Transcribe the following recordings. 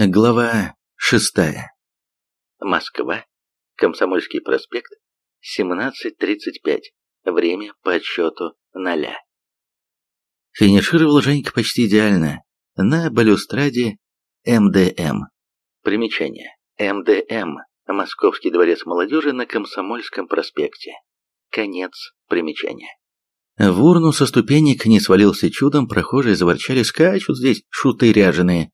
Глава шестая. Москва. Комсомольский проспект. 17.35. Время по отсчету ноля. Финишировал Женька почти идеально. На балюстраде МДМ. Примечание. МДМ. Московский дворец молодежи на Комсомольском проспекте. Конец примечания. В урну со ступенек не свалился чудом, прохожие заворчали, скачут здесь шуты ряженые.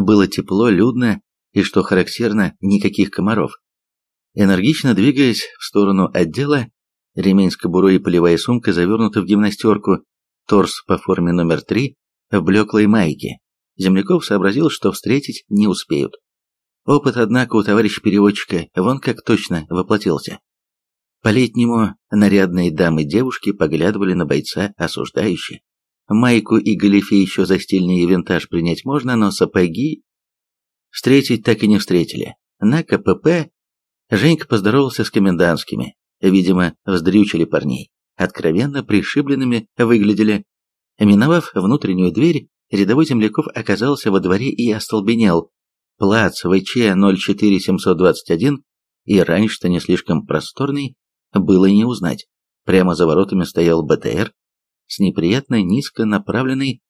Было тепло, людно и, что характерно, никаких комаров. Энергично двигаясь в сторону отдела, ремень с кобурой и полевая сумка завернуты в гимнастерку, торс по форме номер три в блеклой майке. Земляков сообразил, что встретить не успеют. Опыт, однако, у товарища переводчика вон как точно воплотился. По-летнему нарядные дамы-девушки поглядывали на бойца осуждающе. Майку и галифе еще за стильный винтаж принять можно, но сапоги встретить так и не встретили. На КПП Женька поздоровался с комендантскими. Видимо, вздрючили парней. Откровенно пришибленными выглядели. Миновав внутреннюю дверь, рядовой земляков оказался во дворе и остолбенел. Плац ВЧ 04721 и раньше-то не слишком просторный, было не узнать. Прямо за воротами стоял БТР, с неприятно низко направленной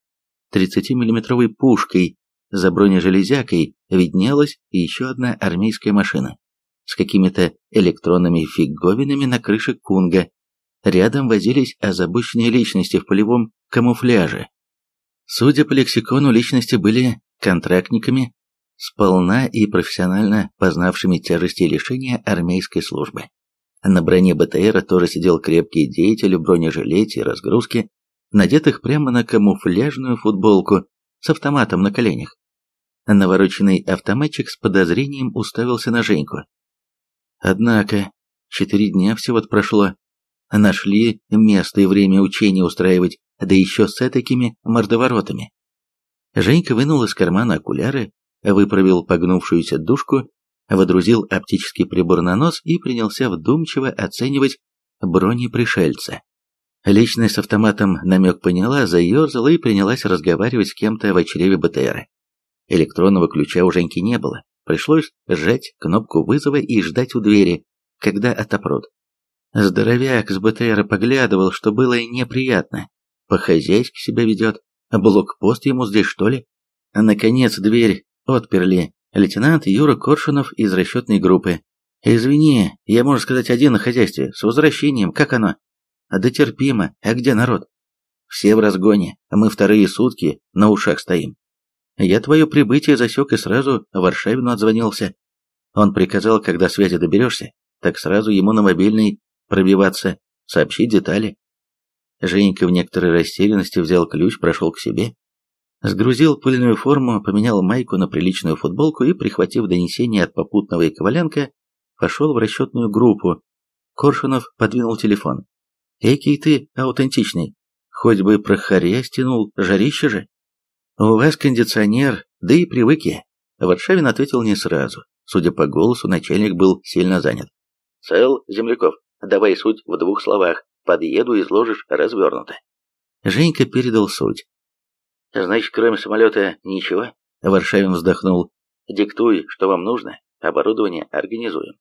30-миллиметровой пушкой, за бронежелезякой виднелась еще одна армейская машина с какими-то электронными фиговинами на крыше Кунга. Рядом возились озабоченные личности в полевом камуфляже. Судя по лексикону, личности были контрактниками, сполна и профессионально познавшими тяжести лишения армейской службы. На броне БТРа тоже сидел крепкий деятель в бронежилете и разгрузке, надетых прямо на камуфляжную футболку с автоматом на коленях. Навороченный автоматчик с подозрением уставился на Женьку. Однако, четыре дня всего прошло. Нашли место и время учения устраивать, да еще с такими мордоворотами. Женька вынул из кармана окуляры, выправил погнувшуюся дужку водрузил оптический прибор на нос и принялся вдумчиво оценивать бронепришельца. Личность с автоматом намек поняла, заерзала и принялась разговаривать с кем-то в чреве БТРа. Электронного ключа у Женьки не было, пришлось сжать кнопку вызова и ждать у двери, когда отопрут. Здоровяк с БТРа поглядывал, что было неприятно. По-хозяйски себя ведет. Блокпост ему здесь, что ли? Наконец дверь отперли, Лейтенант Юра Коршунов из расчетной группы. «Извини, я, можно сказать, один на хозяйстве. С возвращением, как оно?» «Да терпимо. А где народ?» «Все в разгоне. Мы вторые сутки на ушах стоим. Я твое прибытие засек и сразу Варшавину отзвонился. Он приказал, когда связи доберешься, так сразу ему на мобильный пробиваться, сообщить детали». Женька в некоторой растерянности взял ключ, прошел к себе, Сгрузил пыльную форму, поменял майку на приличную футболку и, прихватив донесение от попутного и Коваленко, пошел в расчетную группу. Коршунов подвинул телефон. «Экий ты аутентичный. Хоть бы про харя стянул, жарище же». «У вас кондиционер, да и привыки». Варшавин ответил не сразу. Судя по голосу, начальник был сильно занят. «Цел, земляков, давай суть в двух словах. Подъеду, изложишь развернуто». Женька передал суть. Значит, кроме самолета ничего? Варшавин вздохнул. Диктуй, что вам нужно. Оборудование организуем.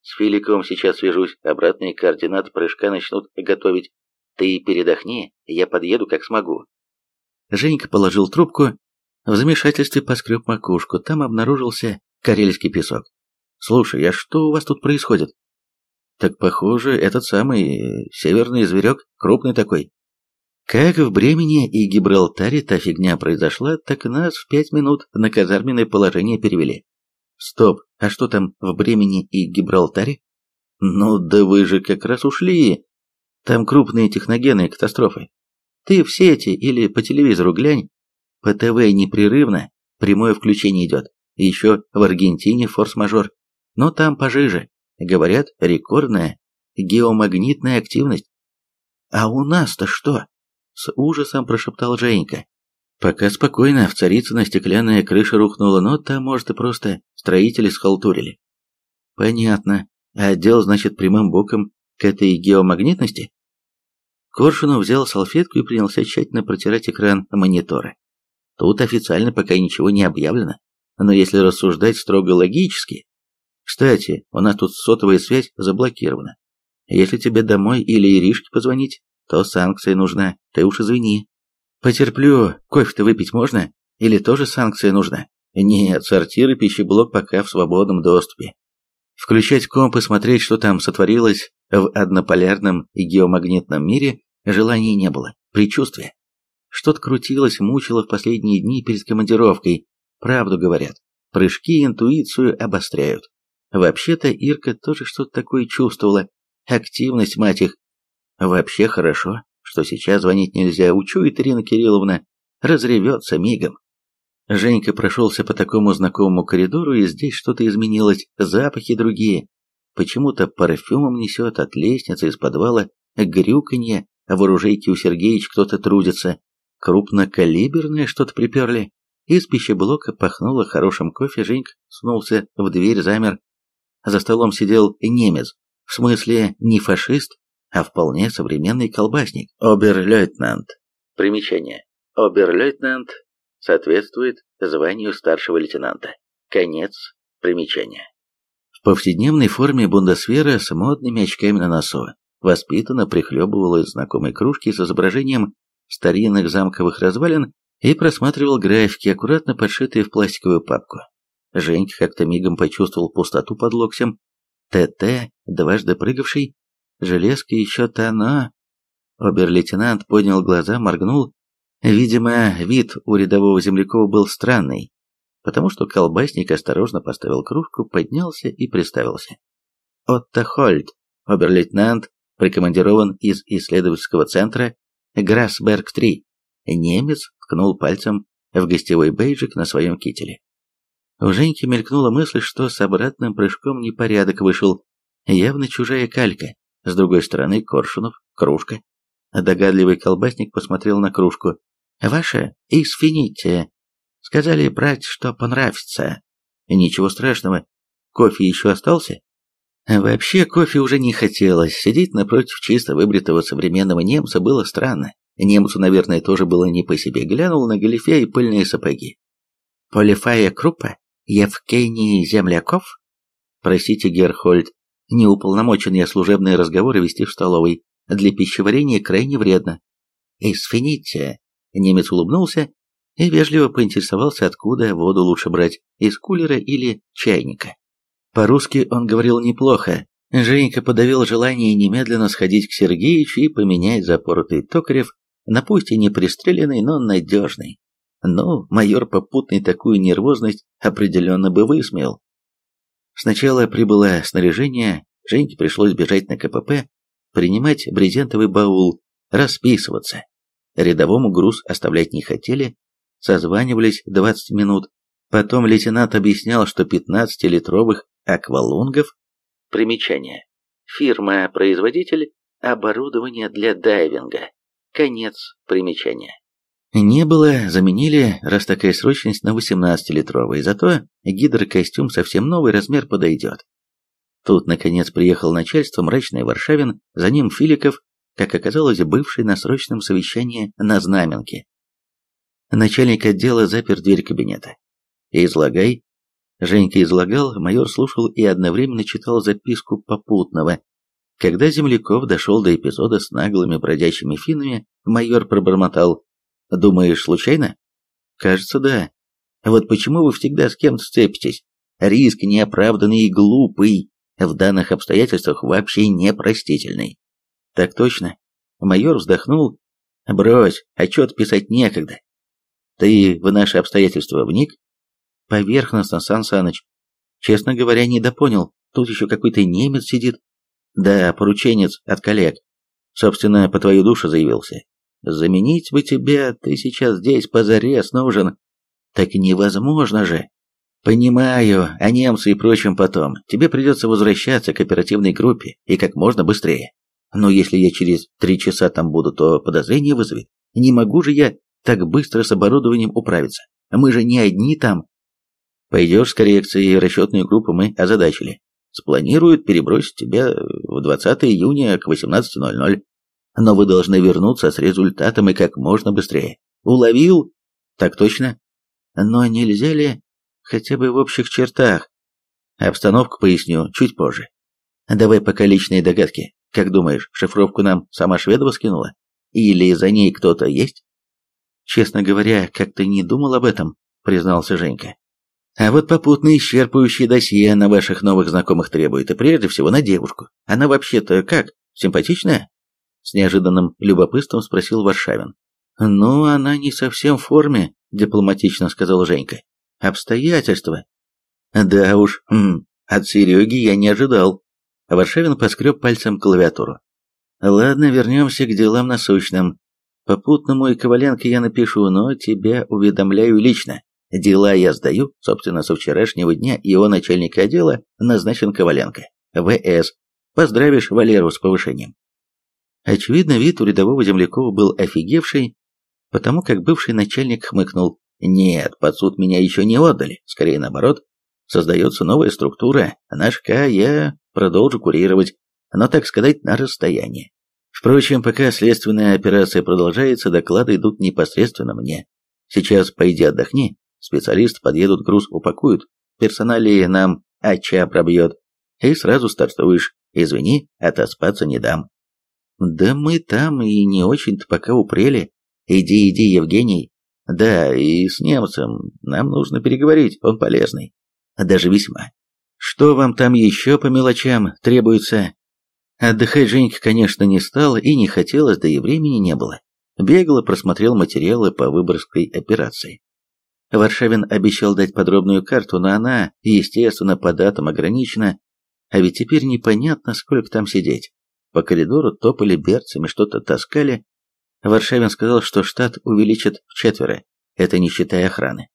С Филиком сейчас свяжусь, обратные координаты прыжка начнут готовить. Ты передохни, я подъеду как смогу. Женька положил трубку, в замешательстве поскреб макушку, там обнаружился карельский песок. «Слушай, а что у вас тут происходит?» «Так, похоже, этот самый северный зверек, крупный такой, как в Бремени и Гибралтаре та фигня произошла, так нас в пять минут на казарменное положение перевели. Стоп, а что там в Бремени и Гибралтаре? Ну да вы же как раз ушли. Там крупные техногенные катастрофы. Ты в сети или по телевизору глянь. По ТВ непрерывно прямое включение идет. Еще в Аргентине форс-мажор. Но там пожиже. Говорят, рекордная геомагнитная активность. А у нас-то что? С ужасом прошептал Женька. Пока спокойно, в Царицыно стеклянная крыша рухнула, но там, может, и просто строители схалтурили. Понятно. А отдел, значит, прямым боком к этой геомагнитности? Коршунов взял салфетку и принялся тщательно протирать экран монитора. Тут официально пока ничего не объявлено. но если рассуждать строго логически... Кстати, у нас тут сотовая связь заблокирована. Если тебе домой или Иришке позвонить, то санкция нужна, ты уж извини. Потерплю, кофе-то выпить можно? Или тоже санкция нужна? Нет, сортир пищеблок пока в свободном доступе. Включать комп и смотреть, что там сотворилось в однополярном и геомагнитном мире, желания не было, предчувствия. Что-то крутилось, мучило в последние дни перед командировкой. Правду говорят, прыжки интуицию обостряют. Вообще-то Ирка тоже что-то такое чувствовала. Активность, мать их. Вообще хорошо, что сейчас звонить нельзя, учует Ирина Кирилловна, разревется мигом. Женька прошелся по такому знакомому коридору, и здесь что-то изменилось, запахи другие. Почему-то парфюмом несет от лестницы из подвала, грюканье, а в оружейке у Сергеич кто-то трудится. Крупнокалиберное что-то приперли. Из пищеблока пахнуло хорошим кофе, Женька снулся в дверь, замер. За столом сидел немец, в смысле не фашист, а вполне современный колбасник, обер-лейтенант. Примечание. Обер-лейтенант соответствует званию старшего лейтенанта. Конец примечания. В повседневной форме бундесвера с модными очками на носу воспитанно прихлебывал из знакомой кружки с изображением старинных замковых развалин и просматривал графики, аккуратно подшитые в пластиковую папку. Женька как-то мигом почувствовал пустоту под локтем. ТТ, дважды прыгавший, железка еще-то оно. Обер-лейтенант поднял глаза, моргнул Видимо, вид у рядового Землякова был странный, потому что колбасник осторожно поставил кружку, поднялся и представился. Отто Хольд, обер-лейтенант, прикомандирован из исследовательского центра Грассберг-3. Немец ткнул пальцем в гостевой бейджик на своем кителе. У Женьки мелькнула мысль, что с обратным прыжком непорядок вышел. Явно чужая калька. С другой стороны, Коршунов, кружка. Догадливый колбасник посмотрел на кружку. Ваше «Исфините». Сказали брать, что понравится. Ничего страшного. Кофе еще остался? Вообще кофе уже не хотелось. Сидеть напротив чисто выбритого современного немца было странно. Немцу, наверное, тоже было не по себе. Глянул на галифе и пыльные сапоги. Полифая крупа? Евгений Земляков? Простите, Герхольд, не уполномочен я служебные разговоры вести в столовой. Для пищеварения крайне вредно. Извините, Немец улыбнулся и вежливо поинтересовался, откуда воду лучше брать, из кулера или чайника. По-русски он говорил неплохо. Женька подавил желание немедленно сходить к Сергеичу и поменять запоротый токарев на пусть и не пристреленный, но надежный. Но майор попутный такую нервозность определенно бы высмеял. Сначала прибыло снаряжение, Женьке пришлось бежать на КПП, принимать брезентовый баул, расписываться. Рядовому груз оставлять не хотели, созванивались 20 минут. Потом лейтенант объяснял, что 15-литровых аквалунгов... Примечание. Фирма-производитель оборудования для дайвинга. Конец примечания. Не было, заменили, раз такая срочность, на 18-литровый, зато гидрокостюм совсем новый размер подойдет. Тут, наконец, приехал начальство, мрачный Варшавин, за ним Филиков, как оказалось, бывший на срочном совещании на Знаменке. Начальник отдела запер дверь кабинета. «Излагай». Женька излагал, майор слушал и одновременно читал записку попутного. Когда Земляков дошел до эпизода с наглыми бродячими финами, майор пробормотал. «Думаешь, случайно?» «Кажется, да. Вот почему вы всегда с кем-то сцепитесь? Риск неоправданный и глупый, в данных обстоятельствах вообще непростительный. Так точно. Майор вздохнул. Брось, отчет писать некогда. Ты в наши обстоятельства вник? Поверхностно, Сан Саныч. Честно говоря, не допонял. Тут еще какой-то немец сидит. Да, порученец от коллег. Собственно, по твою душу заявился. Заменить бы тебя, ты сейчас здесь позарез нужен. Так невозможно же. Понимаю, а немцы и прочим потом. Тебе придется возвращаться к оперативной группе и как можно быстрее. Но если я через три часа там буду, то подозрение вызовет. Не могу же я так быстро с оборудованием управиться. Мы же не одни там. Пойдешь с коррекцией, расчетную группу мы озадачили. Спланируют перебросить тебя в 20 июня к 18.00. Но вы должны вернуться с результатом и как можно быстрее. Уловил? Так точно. Но нельзя ли... хотя бы в общих чертах. Обстановку поясню чуть позже. Давай пока личные догадки. Как думаешь, шифровку нам сама Шведова скинула? Или за ней кто-то есть? Честно говоря, как-то не думал об этом, признался Женька. А вот попутно исчерпывающее досье на ваших новых знакомых требует, и прежде всего на девушку. Она вообще-то как, симпатичная? С неожиданным любопытством спросил Варшавин. «Ну, она не совсем в форме», — дипломатично сказал Женька. «Обстоятельства». «Да уж, от Сереги я не ожидал». Варшавин поскреб пальцем клавиатуру. «Ладно, вернемся к делам насущным. Попутному и Коваленко я напишу, но тебя уведомляю лично. Дела я сдаю, собственно, со вчерашнего дня его начальника отдела назначен Коваленко. ВС. Поздравишь Валеру с повышением. Очевидно, вид у рядового Землякова был офигевший, потому как бывший начальник хмыкнул. «Нет, под суд меня еще не отдали, скорее наоборот. Создается новая структура, наш К я продолжу курировать, но, так сказать, на расстоянии. Впрочем, пока следственная операция продолжается, доклады идут непосредственно мне. Сейчас пойди отдохни, специалисты подъедут, груз упакуют, персоналии нам ача пробьет, и сразу стартуешь. Извини, отоспаться не дам. Да мы там и не очень-то пока упрели. Иди, иди, Евгений. Да, и с немцем нам нужно переговорить, он полезный. Даже весьма. Что вам там еще по мелочам требуется? Отдыхать Женька, конечно, не стал и не хотелось, да и времени не было. Бегло просмотрел материалы по выборской операции. Варшавин обещал дать подробную карту, но она, естественно, по датам ограничена, а ведь теперь непонятно, сколько там сидеть. По коридору топали берцами, что-то таскали. Варшавин сказал, что штат увеличат в четверо, это не считая охраны.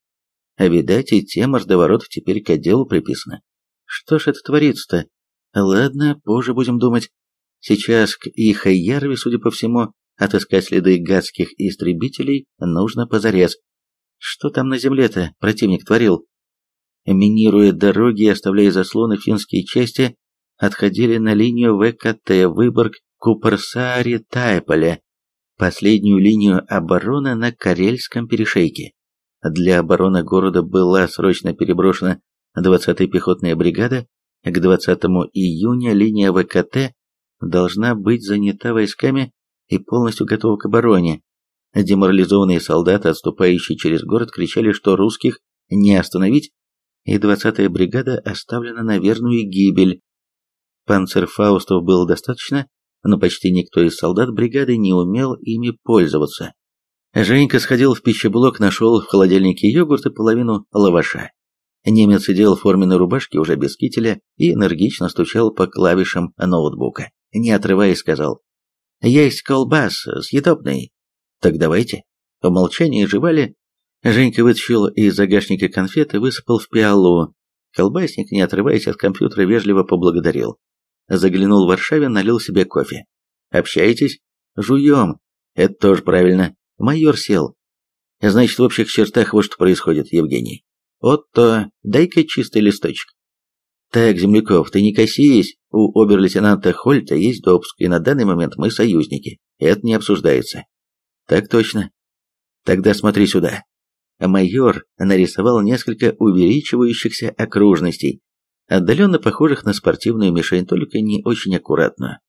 А видать, и те мордоворотов теперь к отделу приписаны. Что ж это творится-то? Ладно, позже будем думать. Сейчас к Ихайярве, судя по всему, отыскать следы гадских истребителей нужно позарез. Что там на земле-то противник творил? Минируя дороги и оставляя заслоны, финские части отходили на линию ВКТ Выборг, Куперсаари, Тайполе, последнюю линию обороны на Карельском перешейке. Для обороны города была срочно переброшена 20-я пехотная бригада, к 20 июня линия ВКТ должна быть занята войсками и полностью готова к обороне. Деморализованные солдаты, отступающие через город, кричали, что русских не остановить, и 20-я бригада оставлена на верную гибель. Панцерфаустов было достаточно, но почти никто из солдат бригады не умел ими пользоваться. Женька сходил в пищеблок, нашел в холодильнике йогурт и половину лаваша. Немец сидел в форменной рубашке, уже без кителя, и энергично стучал по клавишам ноутбука. Не отрываясь, сказал, «Есть колбас, съедобный». «Так давайте». По молчании жевали. Женька вытащил из загашника конфеты высыпал в пиалу. Колбасник, не отрываясь от компьютера, вежливо поблагодарил. Заглянул в Варшаве, налил себе кофе. «Общаетесь?» «Жуем». «Это тоже правильно. Майор сел». «Значит, в общих чертах вот что происходит, Евгений. Отто, дай-ка чистый листочек». «Так, Земляков, ты не косись, у обер-лейтенанта Хольта есть допуск, и на данный момент мы союзники. Это не обсуждается». «Так точно. Тогда смотри сюда». Майор нарисовал несколько увеличивающихся окружностей, отдаленно похожих на спортивную мишень, только не очень аккуратную.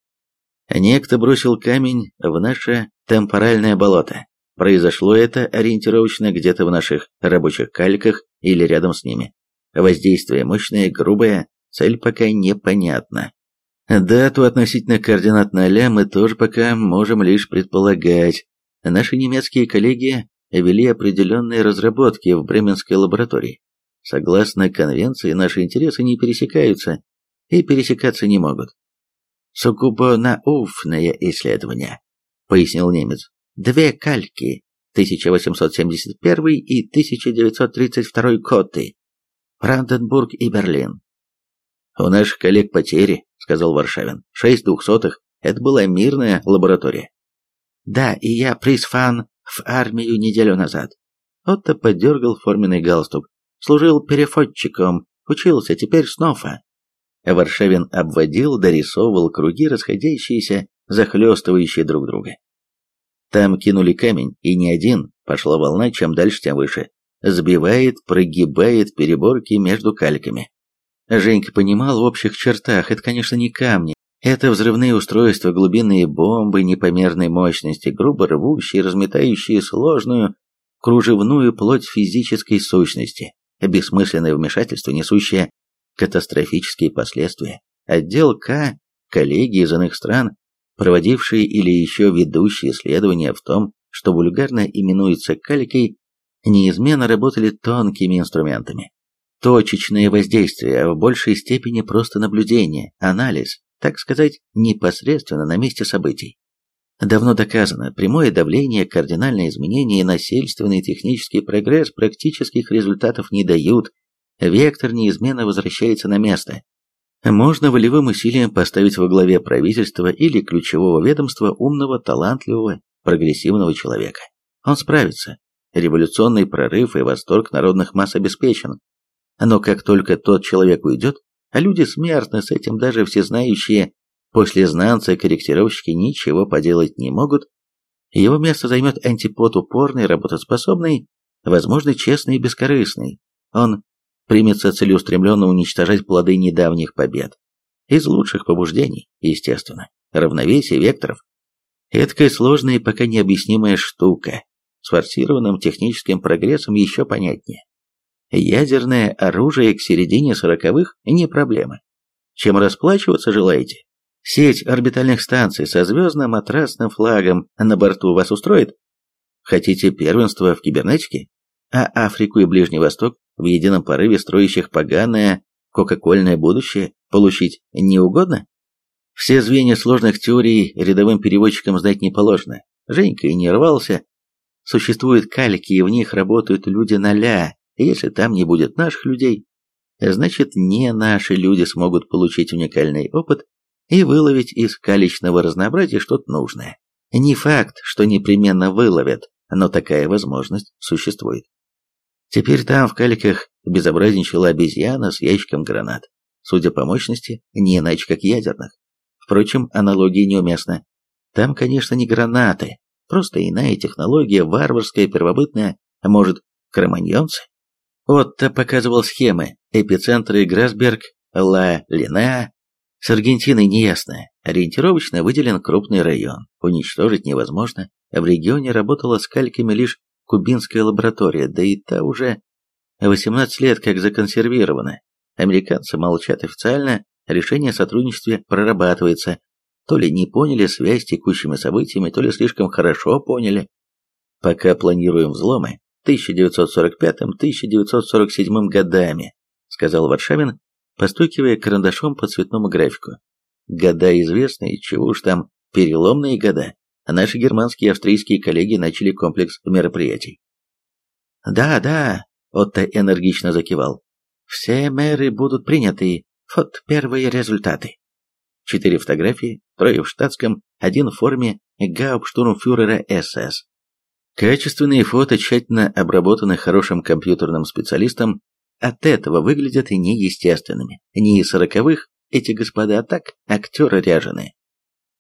Некто бросил камень в наше темпоральное болото. Произошло это ориентировочно где-то в наших рабочих кальках или рядом с ними. Воздействие мощное, грубое, цель пока непонятна. Дату относительно координат ноля мы тоже пока можем лишь предполагать. Наши немецкие коллеги вели определенные разработки в Бременской лаборатории. Согласно конвенции, наши интересы не пересекаются и пересекаться не могут. «Сугубо науфное исследование», — пояснил немец. «Две кальки, 1871 и 1932 коты, Бранденбург и Берлин». «У наших коллег потери», — сказал Варшавин. «Шесть двухсотых. Это была мирная лаборатория». «Да, и я призван в армию неделю назад». Отто подергал форменный галстук служил переходчиком, учился теперь снова. Варшавин обводил, дорисовывал круги, расходящиеся, захлестывающие друг друга. Там кинули камень, и не один, пошла волна, чем дальше, тем выше. сбивает, прогибает переборки между кальками. Женька понимал в общих чертах, это, конечно, не камни, это взрывные устройства, глубинные бомбы непомерной мощности, грубо рвущие, разметающие сложную, кружевную плоть физической сущности, бессмысленное вмешательство, несущее катастрофические последствия. Отдел К, коллеги из иных стран, проводившие или еще ведущие исследования в том, что вульгарно именуется каликой, неизменно работали тонкими инструментами. Точечное воздействие, а в большей степени просто наблюдение, анализ, так сказать, непосредственно на месте событий. Давно доказано, прямое давление, кардинальные изменения и насильственный технический прогресс практических результатов не дают, вектор неизменно возвращается на место. Можно волевым усилием поставить во главе правительства или ключевого ведомства умного, талантливого, прогрессивного человека. Он справится. Революционный прорыв и восторг народных масс обеспечен. Но как только тот человек уйдет, а люди смертны, с этим даже всезнающие послезнанцы корректировщики ничего поделать не могут, его место займет антипод упорный, работоспособный, возможно, честный и бескорыстный. Он примется целеустремленно уничтожать плоды недавних побед. Из лучших побуждений, естественно. Равновесие векторов. Эдакая сложная и пока необъяснимая штука. С форсированным техническим прогрессом еще понятнее. Ядерное оружие к середине сороковых не проблема. Чем расплачиваться желаете? Сеть орбитальных станций со звездно-матрасным флагом на борту вас устроит? Хотите первенство в кибернетике? А Африку и Ближний Восток в едином порыве строящих поганое кока-кольное будущее получить не угодно? Все звенья сложных теорий рядовым переводчикам знать не положено. Женька и не рвался. Существуют кальки, и в них работают люди ноля, если там не будет наших людей, значит не наши люди смогут получить уникальный опыт и выловить из каличного разнообразия что-то нужное. Не факт, что непременно выловят, но такая возможность существует. Теперь там в каликах безобразничала обезьяна с ящиком гранат. Судя по мощности, не иначе как ядерных. Впрочем, аналогия неуместна. Там, конечно, не гранаты, просто иная технология, варварская, первобытная, а может, кроманьонцы? Отто показывал схемы, эпицентры Грасберг, Ла Линеа. С Аргентиной неясно. Ориентировочно выделен крупный район. Уничтожить невозможно. В регионе работала с кальками лишь кубинская лаборатория, да и та уже 18 лет как законсервирована. Американцы молчат официально, решение о сотрудничестве прорабатывается. То ли не поняли связь с текущими событиями, то ли слишком хорошо поняли. Пока планируем взломы, 1945-1947 годами, сказал Варшавин, постукивая карандашом по цветному графику. Года известные, чего уж там, переломные года. А наши германские и австрийские коллеги начали комплекс мероприятий. «Да, да», — Отто энергично закивал. «Все меры будут приняты. Вот первые результаты». Четыре фотографии, трое в штатском, один в форме гауптштурмфюрера СС. Качественные фото, тщательно обработанные хорошим компьютерным специалистом, от этого выглядят неестественными. Не из сороковых эти господа, а так актеры ряженые.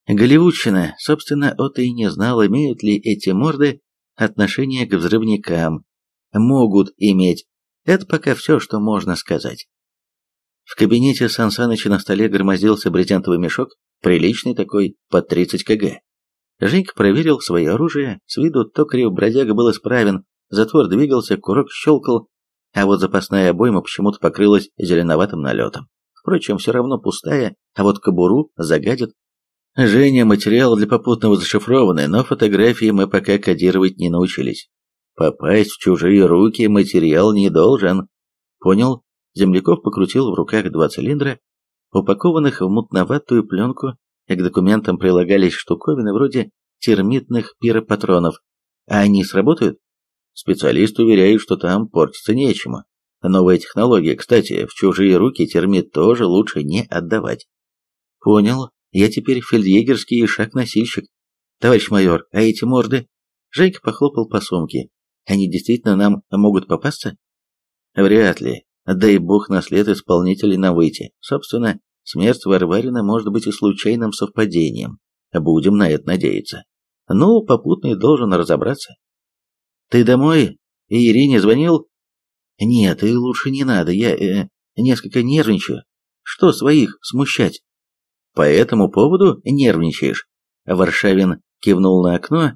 Голливудщина, собственно, Отто и не знал, имеют ли эти морды отношение к взрывникам. Могут иметь. Это пока все, что можно сказать. В кабинете Сан Саныча на столе громоздился брезентовый мешок, приличный такой, под 30 кг. Женька проверил свое оружие, с виду токарев бродяга был исправен, затвор двигался, курок щелкал, а вот запасная обойма почему-то покрылась зеленоватым налетом. Впрочем, все равно пустая, а вот кобуру загадит. Женя, материал для попутного зашифрованный, но фотографии мы пока кодировать не научились. Попасть в чужие руки материал не должен. Понял? Земляков покрутил в руках два цилиндра, упакованных в мутноватую пленку к документам прилагались штуковины вроде термитных пиропатронов. А они сработают? Специалисты уверяют, что там портиться нечему. Новая технология, кстати, в чужие руки термит тоже лучше не отдавать. Понял. Я теперь фельдъегерский шаг-носильщик. Товарищ майор, а эти морды? Женька похлопал по сумке. Они действительно нам могут попасться? Вряд ли. Дай бог на след исполнителей нам выйти. Собственно, Смерть Варварина может быть и случайным совпадением. Будем на это надеяться. Ну, попутный должен разобраться. Ты домой? Ирине звонил? Нет, и лучше не надо, я э, несколько нервничаю. Что своих смущать? По этому поводу нервничаешь? Варшавин кивнул на окно,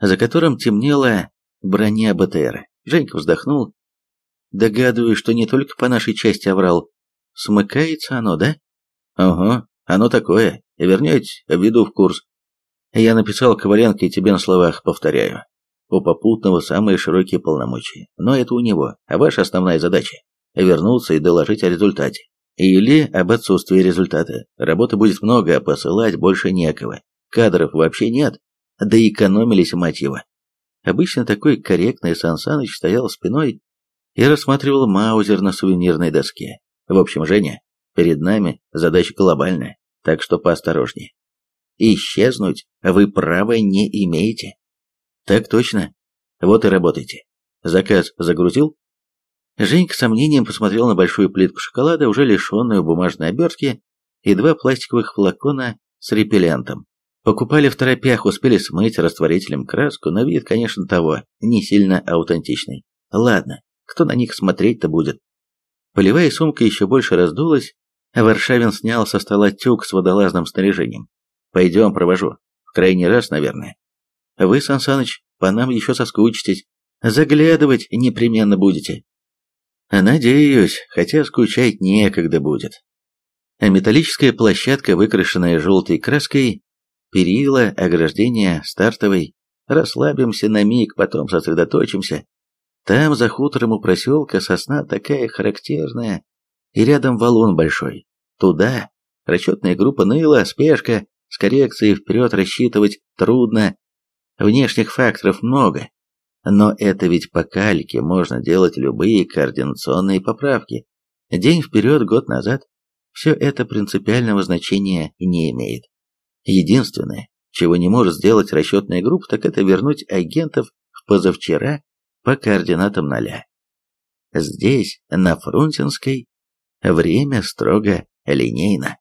за которым темнела броня БТРа. Женька вздохнул. Догадываюсь, что не только по нашей части оврал. Смыкается оно, да? Ага, оно такое. Вернете, введу в курс. Я написал Коваленко и тебе на словах повторяю. У попутного самые широкие полномочия. Но это у него. А ваша основная задача – вернуться и доложить о результате. Или об отсутствии результата. Работы будет много, а посылать больше некого. Кадров вообще нет. Да экономились, мать его. Обычно такой корректный Сансаныч стоял спиной и рассматривал маузер на сувенирной доске. В общем, Женя, перед нами задача глобальная, так что поосторожнее. Исчезнуть вы права не имеете. Так точно. Вот и работайте. Заказ загрузил? Женька с сомнением посмотрел на большую плитку шоколада, уже лишенную бумажной обертки, и два пластиковых флакона с репеллентом. Покупали в торопях, успели смыть растворителем краску, но вид, конечно, того, не сильно аутентичный. Ладно, кто на них смотреть-то будет? Полевая сумка еще больше раздулась, а Варшавин снял со стола тюк с водолазным снаряжением. «Пойдем, провожу. В крайний раз, наверное. Вы, Сан по нам еще соскучитесь. Заглядывать непременно будете. Надеюсь, хотя скучать некогда будет. Металлическая площадка, выкрашенная желтой краской, перила, ограждение стартовой. Расслабимся на миг, потом сосредоточимся. Там, за хутором у проселка, сосна такая характерная, и рядом валун большой. Туда расчетная группа ныла, спешка, с коррекцией вперед рассчитывать трудно, внешних факторов много. Но это ведь по кальке можно делать любые координационные поправки. День вперед, год назад. Все это принципиального значения не имеет. Единственное, чего не может сделать расчетная группа, так это вернуть агентов в позавчера по координатам ноля. Здесь, на Фрунзенской, время строго линейно.